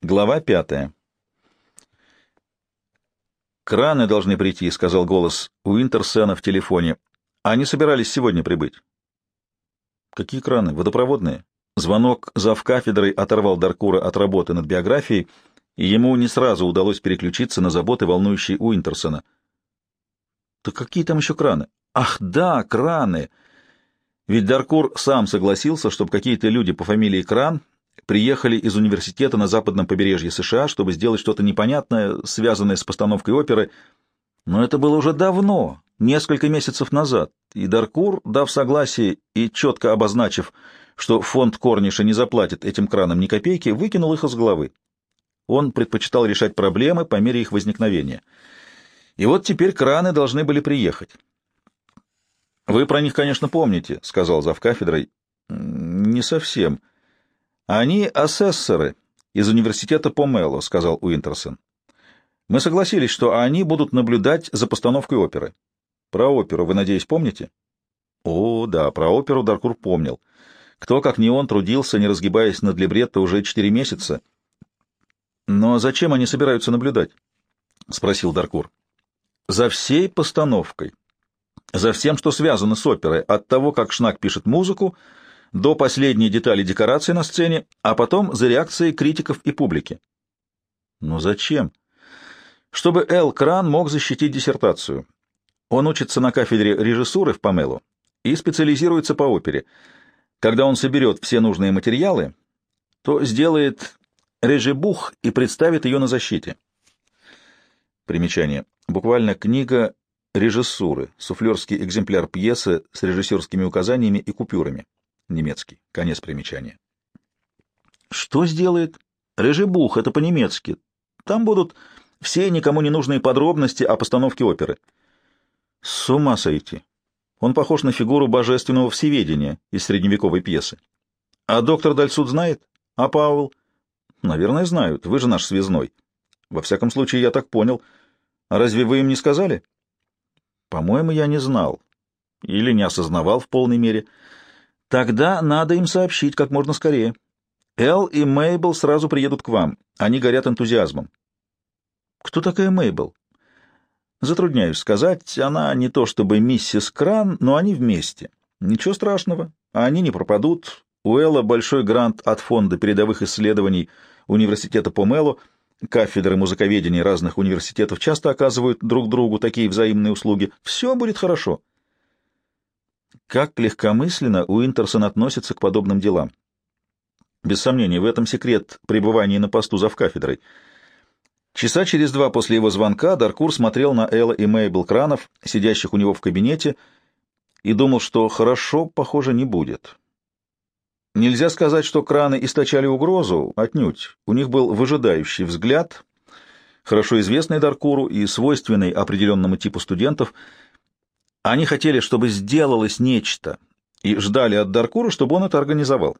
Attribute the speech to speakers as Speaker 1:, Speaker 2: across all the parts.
Speaker 1: Глава пятая. «Краны должны прийти», — сказал голос Уинтерсена в телефоне. «Они собирались сегодня прибыть». «Какие краны? Водопроводные?» Звонок завкафедрой оторвал Даркура от работы над биографией, и ему не сразу удалось переключиться на заботы, волнующие Уинтерсона. «Да какие там еще краны?» «Ах, да, краны!» Ведь Даркур сам согласился, чтобы какие-то люди по фамилии Кран приехали из университета на западном побережье США, чтобы сделать что-то непонятное, связанное с постановкой оперы. Но это было уже давно, несколько месяцев назад, и Даркур, дав согласие и четко обозначив, что фонд Корниша не заплатит этим кранам ни копейки, выкинул их из головы. Он предпочитал решать проблемы по мере их возникновения. И вот теперь краны должны были приехать. «Вы про них, конечно, помните», — сказал завкафедрой. «Не совсем». «Они асессоры из университета Помело», — сказал Уинтерсон. «Мы согласились, что они будут наблюдать за постановкой оперы. Про оперу вы, надеюсь, помните?» «О, да, про оперу Даркур помнил. Кто, как не он, трудился, не разгибаясь над либретто уже четыре месяца». «Но зачем они собираются наблюдать?» — спросил Даркур. «За всей постановкой. За всем, что связано с оперой, от того, как Шнак пишет музыку, — до последней детали декорации на сцене, а потом за реакцией критиков и публики. Но зачем? Чтобы Эл Кран мог защитить диссертацию. Он учится на кафедре режиссуры в Памелу и специализируется по опере. Когда он соберет все нужные материалы, то сделает режибух и представит ее на защите. Примечание. Буквально книга режиссуры, суфлерский экземпляр пьесы с режиссерскими указаниями и купюрами немецкий. Конец примечания. Что сделает? Режибух, это по-немецки. Там будут все никому не нужные подробности о постановке оперы. С ума сойти. Он похож на фигуру божественного всеведения из средневековой пьесы. А доктор Дальсуд знает? А Пауэлл? Наверное, знают. Вы же наш связной. Во всяком случае, я так понял. А разве вы им не сказали? По-моему, я не знал. Или не осознавал в полной мере. Тогда надо им сообщить как можно скорее. Эл и Мейбл сразу приедут к вам. Они горят энтузиазмом. Кто такая Мейбл? Затрудняюсь сказать. Она не то чтобы миссис Кран, но они вместе. Ничего страшного. Они не пропадут. У Элла большой грант от фонда передовых исследований университета Помело. Кафедры музыковедения разных университетов часто оказывают друг другу такие взаимные услуги. Все будет хорошо. Как легкомысленно Уинтерсон относится к подобным делам. Без сомнения, в этом секрет пребывания на посту завкафедрой. Часа через два после его звонка Даркур смотрел на Элла и Мейбл Кранов, сидящих у него в кабинете, и думал, что хорошо, похоже, не будет. Нельзя сказать, что краны источали угрозу, отнюдь. У них был выжидающий взгляд, хорошо известный Даркуру и свойственный определенному типу студентов — они хотели, чтобы сделалось нечто, и ждали от Даркура, чтобы он это организовал.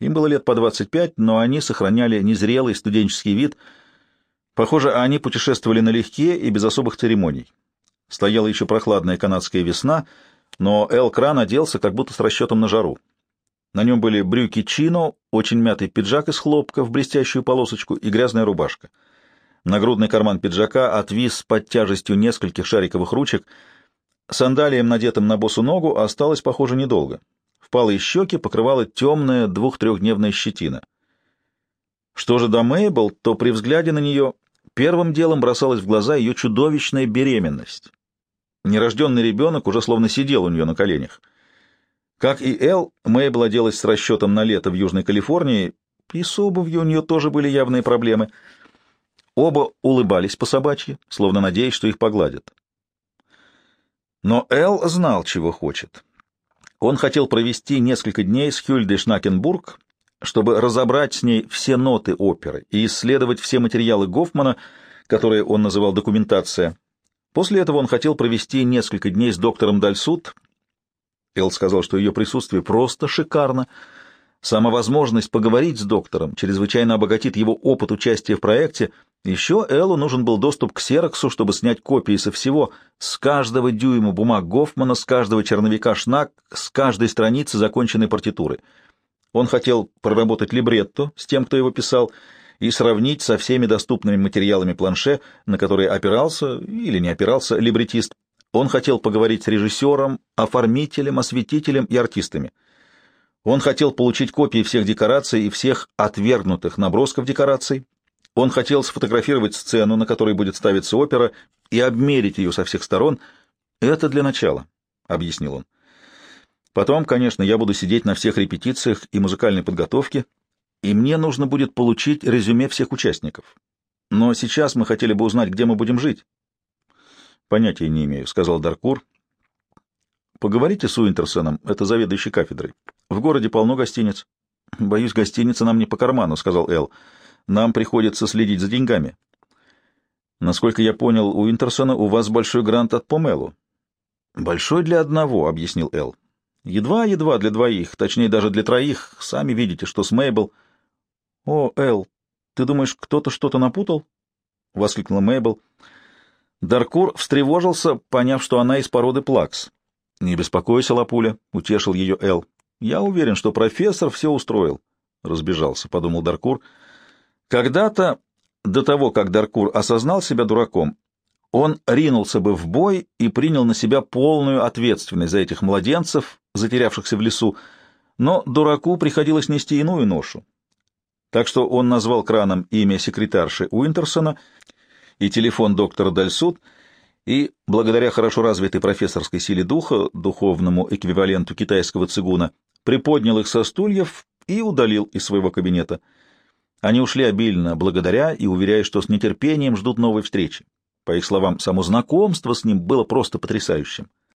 Speaker 1: Им было лет по 25, но они сохраняли незрелый студенческий вид. Похоже, они путешествовали налегке и без особых церемоний. Стояла еще прохладная канадская весна, но Эл Кран оделся как будто с расчетом на жару. На нем были брюки чино, очень мятый пиджак из хлопка в блестящую полосочку и грязная рубашка. Нагрудный карман пиджака отвис под тяжестью нескольких шариковых ручек — Сандалиям, надетым на босу ногу, осталось, похоже, недолго. Впалые щеки покрывала темная двух-трехдневная щетина. Что же до Мейбл, то при взгляде на нее первым делом бросалась в глаза ее чудовищная беременность. Нерожденный ребенок уже словно сидел у нее на коленях. Как и Эл, Мейбл оделась с расчетом на лето в Южной Калифорнии, и с обувью у нее тоже были явные проблемы. Оба улыбались по собачьи, словно надеясь, что их погладят. Но Эл знал, чего хочет. Он хотел провести несколько дней с Хюльдой Шнакенбург, чтобы разобрать с ней все ноты оперы и исследовать все материалы Гофмана, которые он называл документация. После этого он хотел провести несколько дней с доктором Дальсут. Эл сказал, что ее присутствие просто шикарно. Сама возможность поговорить с доктором чрезвычайно обогатит его опыт участия в проекте — еще Эллу нужен был доступ к Сероксу, чтобы снять копии со всего, с каждого дюйма бумаг Гофмана, с каждого черновика Шнак, с каждой страницы законченной партитуры. Он хотел проработать либретто с тем, кто его писал, и сравнить со всеми доступными материалами планше, на которые опирался или не опирался либретист. Он хотел поговорить с режиссером, оформителем, осветителем и артистами. Он хотел получить копии всех декораций и всех отвергнутых набросков декораций. Он хотел сфотографировать сцену, на которой будет ставиться опера, и обмерить ее со всех сторон. Это для начала, — объяснил он. Потом, конечно, я буду сидеть на всех репетициях и музыкальной подготовке, и мне нужно будет получить резюме всех участников. Но сейчас мы хотели бы узнать, где мы будем жить. — Понятия не имею, — сказал Даркур. — Поговорите с Уинтерсоном, это заведующий кафедрой. В городе полно гостиниц. — Боюсь, гостиница нам не по карману, — сказал Эл. — Нам приходится следить за деньгами. — Насколько я понял, у Уинтерсона у вас большой грант от Помелу. — Большой для одного, — объяснил Эл. Едва-едва для двоих, точнее даже для троих. Сами видите, что с Мейбл... — О, Эл, ты думаешь, кто-то что-то напутал? — воскликнула Мейбл. Даркур встревожился, поняв, что она из породы плакс. — Не беспокойся, Лапуля, — утешил ее Эл. — Я уверен, что профессор все устроил. Разбежался, — подумал Даркур. Когда-то, до того, как Даркур осознал себя дураком, он ринулся бы в бой и принял на себя полную ответственность за этих младенцев, затерявшихся в лесу, но дураку приходилось нести иную ношу. Так что он назвал краном имя секретарши Уинтерсона и телефон доктора Дальсуд, и, благодаря хорошо развитой профессорской силе духа, духовному эквиваленту китайского цигуна, приподнял их со стульев и удалил из своего кабинета. Они ушли обильно благодаря и уверяя, что с нетерпением ждут новой встречи. По их словам, само знакомство с ним было просто потрясающим.